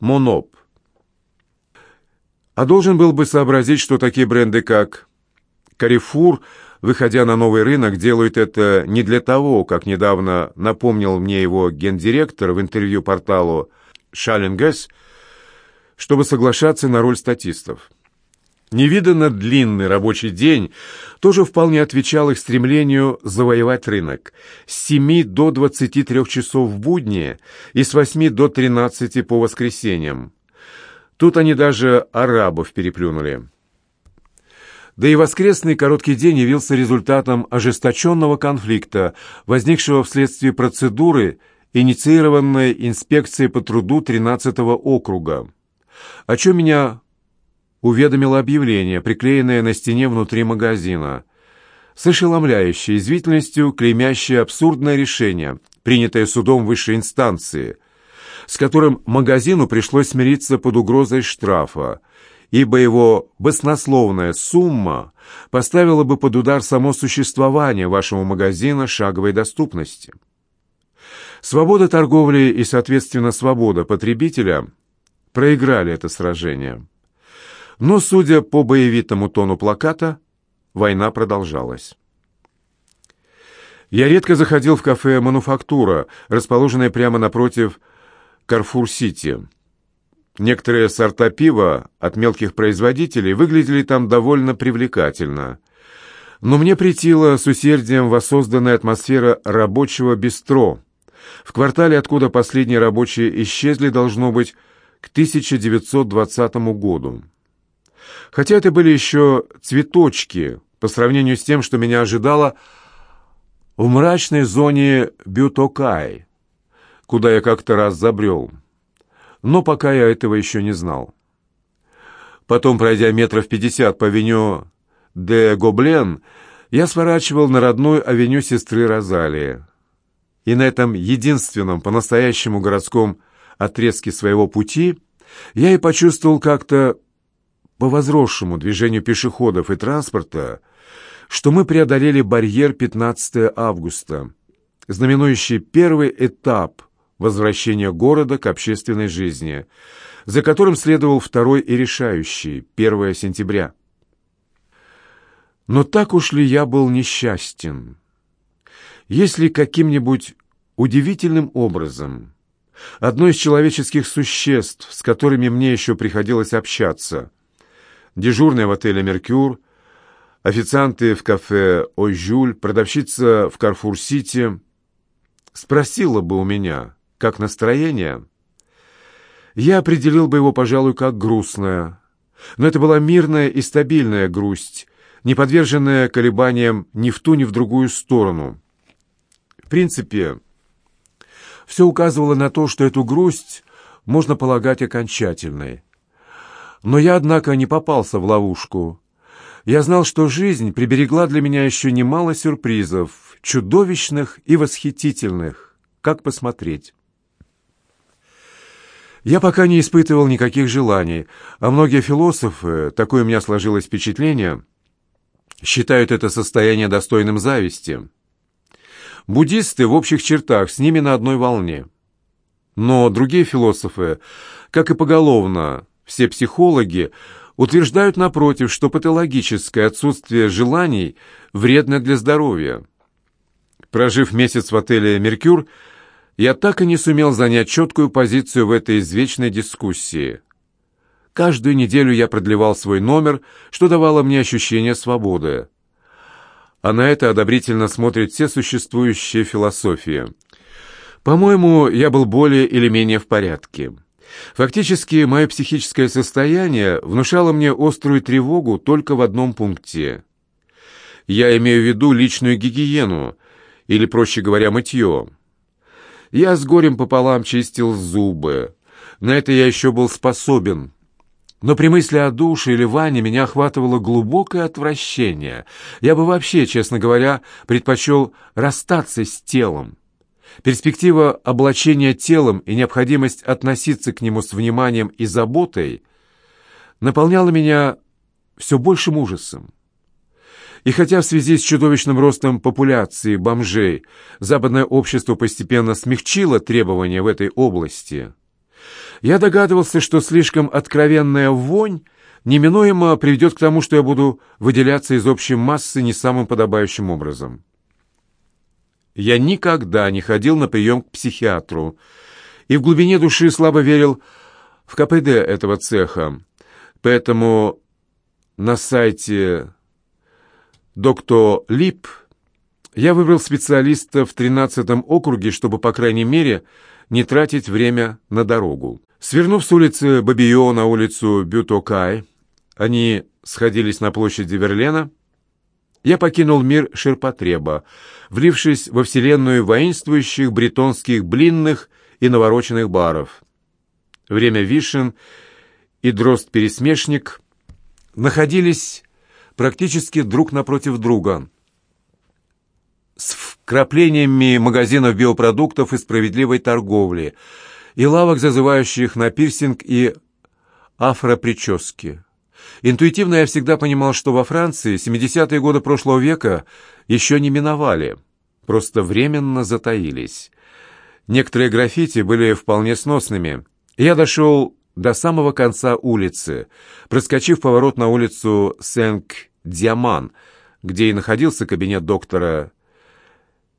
Моноп. А должен был бы сообразить, что такие бренды, как Carrefour, выходя на новый рынок, делают это не для того, как недавно напомнил мне его гендиректор в интервью порталу «Шаллингес», чтобы соглашаться на роль статистов. Невиданно длинный рабочий день тоже вполне отвечал их стремлению завоевать рынок. С 7 до 23 часов в будни и с 8 до 13 по воскресеньям. Тут они даже арабов переплюнули. Да и воскресный короткий день явился результатом ожесточенного конфликта, возникшего вследствие процедуры, инициированной инспекцией по труду 13-го округа, о чем меня уведомило объявление, приклеенное на стене внутри магазина, с ошеломляющей извительностью клеймящее абсурдное решение, принятое судом высшей инстанции, с которым магазину пришлось смириться под угрозой штрафа, ибо его баснословная сумма поставила бы под удар само существование вашего магазина шаговой доступности. Свобода торговли и, соответственно, свобода потребителя проиграли это сражение. Но, судя по боевитому тону плаката, война продолжалась. Я редко заходил в кафе «Мануфактура», расположенное прямо напротив Карфур-Сити. Некоторые сорта пива от мелких производителей выглядели там довольно привлекательно. Но мне притила с усердием воссозданная атмосфера рабочего бистро. В квартале, откуда последние рабочие исчезли, должно быть, к 1920 году. Хотя это были еще цветочки по сравнению с тем, что меня ожидало в мрачной зоне Бютокай, куда я как-то раз забрел. Но пока я этого еще не знал. Потом, пройдя метров пятьдесят по авеню де Гоблен, я сворачивал на родную авеню сестры Розалии. И на этом единственном по-настоящему городском отрезке своего пути я и почувствовал как-то по возросшему движению пешеходов и транспорта, что мы преодолели барьер 15 августа, знаменующий первый этап возвращения города к общественной жизни, за которым следовал второй и решающий, 1 сентября. Но так уж ли я был несчастен? Если каким-нибудь удивительным образом одно из человеческих существ, с которыми мне еще приходилось общаться, дежурная в отеле «Меркюр», официанты в кафе «Ой-Жюль», продавщица в «Карфур-Сити» спросила бы у меня, как настроение, я определил бы его, пожалуй, как грустное. Но это была мирная и стабильная грусть, не подверженная колебаниям ни в ту, ни в другую сторону. В принципе, все указывало на то, что эту грусть можно полагать окончательной. Но я, однако, не попался в ловушку. Я знал, что жизнь приберегла для меня еще немало сюрпризов, чудовищных и восхитительных. Как посмотреть? Я пока не испытывал никаких желаний, а многие философы, такое у меня сложилось впечатление, считают это состояние достойным зависти. Буддисты в общих чертах с ними на одной волне. Но другие философы, как и поголовно все психологи утверждают, напротив, что патологическое отсутствие желаний вредно для здоровья. Прожив месяц в отеле «Меркюр», я так и не сумел занять четкую позицию в этой извечной дискуссии. Каждую неделю я продлевал свой номер, что давало мне ощущение свободы. А на это одобрительно смотрят все существующие философии. По-моему, я был более или менее в порядке. Фактически, мое психическое состояние внушало мне острую тревогу только в одном пункте. Я имею в виду личную гигиену, или, проще говоря, мытье. Я с горем пополам чистил зубы. На это я еще был способен. Но при мысли о душе или ванне меня охватывало глубокое отвращение. Я бы вообще, честно говоря, предпочел расстаться с телом. Перспектива облачения телом и необходимость относиться к нему с вниманием и заботой наполняла меня все большим ужасом. И хотя в связи с чудовищным ростом популяции бомжей западное общество постепенно смягчило требования в этой области, Я догадывался, что слишком откровенная вонь неминуемо приведет к тому, что я буду выделяться из общей массы не самым подобающим образом. Я никогда не ходил на прием к психиатру и в глубине души слабо верил в КПД этого цеха, поэтому на сайте доктор Лип я выбрал специалиста в 13-м округе, чтобы, по крайней мере, не тратить время на дорогу. Свернув с улицы Бабио на улицу Бютокай, они сходились на площади Верлена, я покинул мир ширпотреба, влившись во вселенную воинствующих бретонских блинных и навороченных баров. Время вишен и дрозд-пересмешник находились практически друг напротив друга, с вкраплениями магазинов биопродуктов и справедливой торговли, и лавок, зазывающих на пирсинг и афропрически. Интуитивно я всегда понимал, что во Франции 70-е годы прошлого века еще не миновали, просто временно затаились. Некоторые граффити были вполне сносными. Я дошел до самого конца улицы, проскочив поворот на улицу Сенк-Диаман, где и находился кабинет доктора